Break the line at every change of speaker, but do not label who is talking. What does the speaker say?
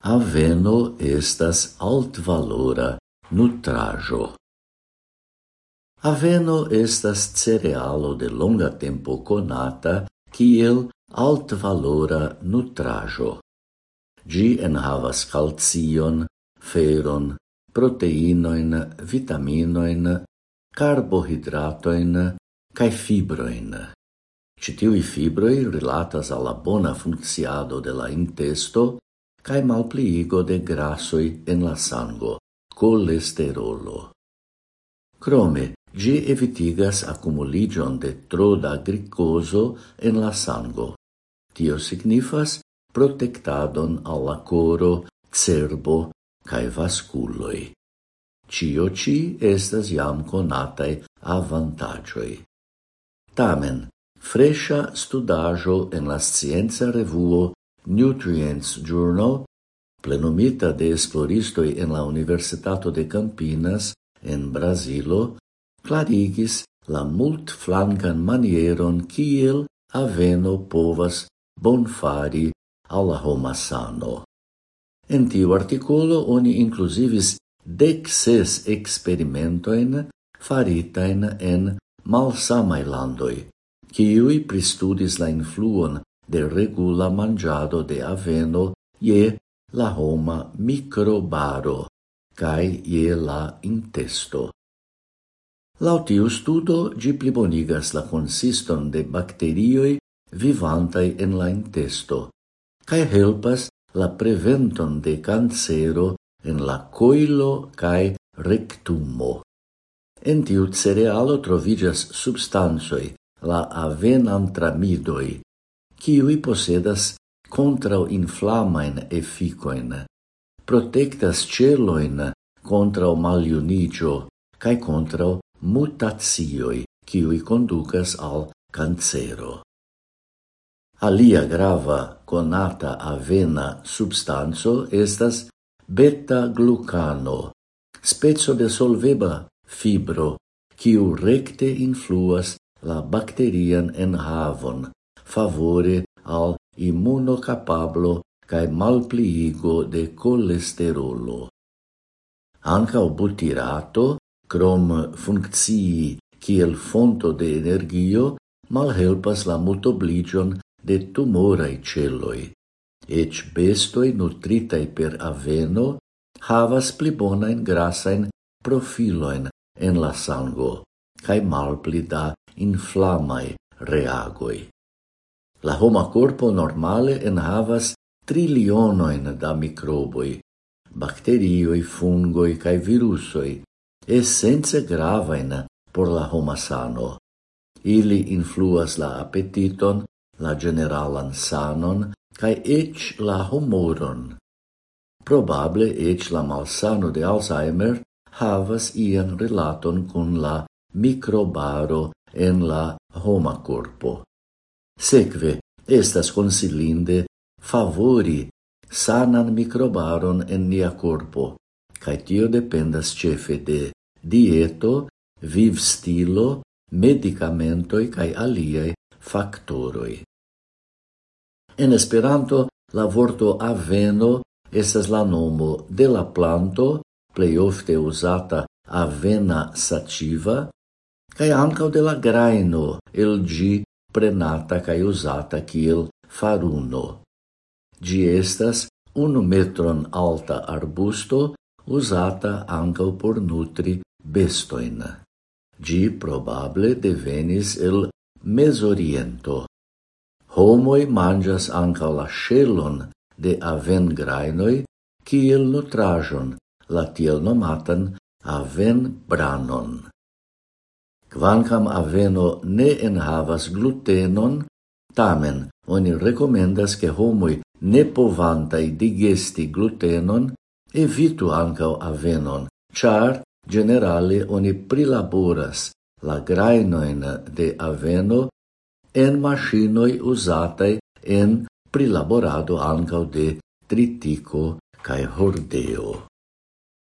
Haveno estas altvalora nutrajo. Haveno estas cerealo de longa tempo conata kiel altvalora nutrajo. Gi enhavas kalcion, feron, proteinoin, vitaminoin, carbohidratoin cae fibroin. Citiui fibroi relatas alla bona funcciado de la intesto cae malpliigo de grassoi en la sango, colesterolo. Crome, gi evitigas accumuligion de tro da glicoso en la sango. Tio signifas protectadon alla coro, cerbo, cae vasculoi. Cio ci estas jam conatai avantagioi. Tamen, fresha studajo en la scienza revuo Nutrients Journal, plenumita de esploristoi en la Universitato de Campinas en Brasilo, clarigis la multflankan manieron kiel aveno povas bonfari alla homa sano. En tiu articolo oni inclusivis dexes experimentoin faritain en malsamai landoi, kiui pristudis la influon de regula mangiado de aveno ie la homa microbaro cae ie la intesto. Lautiu studo, gi plibonigas la consiston de bacterioi vivantai en la intesto, cae helpas la preventon de cancero en la coilo cae rectumo. En tiu cerealo trovigas substansoi, la avenantramidoi, kiui posedas contra inflamain efficoin, protectas celoin contra maliunigio cae contra mutatioi, kiui conducas al cancero. Alia grava conata avena substanzo estas beta-glucano, spezzo de solveba fibro, kiu recte influas la bacterian enhavon, favore al immunocapablo cae malpliigo de colesterolo. Ancao butirato, crom funcții kiel fonto de energio, malhelpas la mutobligion de tumorai celoi. Ec bestoi nutritai per aveno havas pli bonain grasain profiloin en la sango, cae malpli da inflamai reagoi. La homa corpo normale enhavas trilionoin da microboi, bacterioi, fungoi cae virusoi, essence gravain por la homa sano. Ili influas la appetiton, la generalan sanon, cae ec la humoron. Probable ec la malsano de Alzheimer havas ian relaton cun la microbaro en la homa corpo. Sekve, estas consilinde favori sanan microbaron en nia corpo, cae tio dependas cefe de dieto, viv stilo, medicamentoi cae aliae factoroi. En Esperanto, la vorto aveno estas la nomo de la planto, plei ofte usata avena sativa, cae ancao de la graino, el gi prenata cae usata kiel faruno. Gi estas unu metron alta arbusto usata ancau por nutri bestoin. Gi probable devenis el Mesoriento. Homoi mangias ancau la scelon de avengrainoi kiel nutrajon, la tiel nomatan avenbranon. Kvankam aveno ne enhavas glutenon, tamen oni recomendas ke homoi ne povantai digesti glutenon evitu ancao avenon, char generale oni prilaboras la grainoin de aveno en machinoi usatai en prilaborado ancao de tritico cae hordeo.